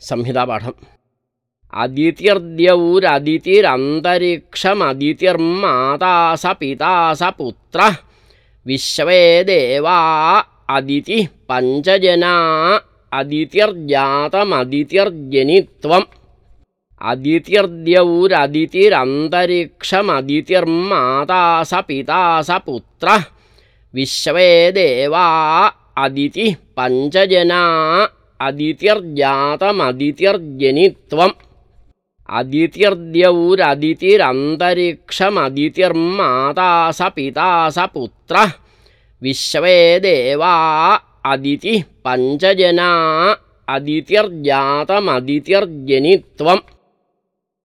संहितापाठम् अदितिर्द्यौरदितिरन्तरिक्षमदितिर्माता स पिता स पुत्रः विश्वे देवा अदितिः पञ्चजना अदितिर्जातमदितिर्जनित्वम् अदितिर्द्यौरदितिरन्तरिक्षमदितिर्माता स पिता स पुत्रः विश्वे देवा अदितिः पञ्चजना अदितिर्जातमदितिर्जनित्वम् अदितिर्द्यौरदितिरन्तरिक्षमदितिर्माता स पिता स पुत्रः। विश्वे देवा अदितिः पञ्चजना अदितिर्जातमदितिर्जनित्वम्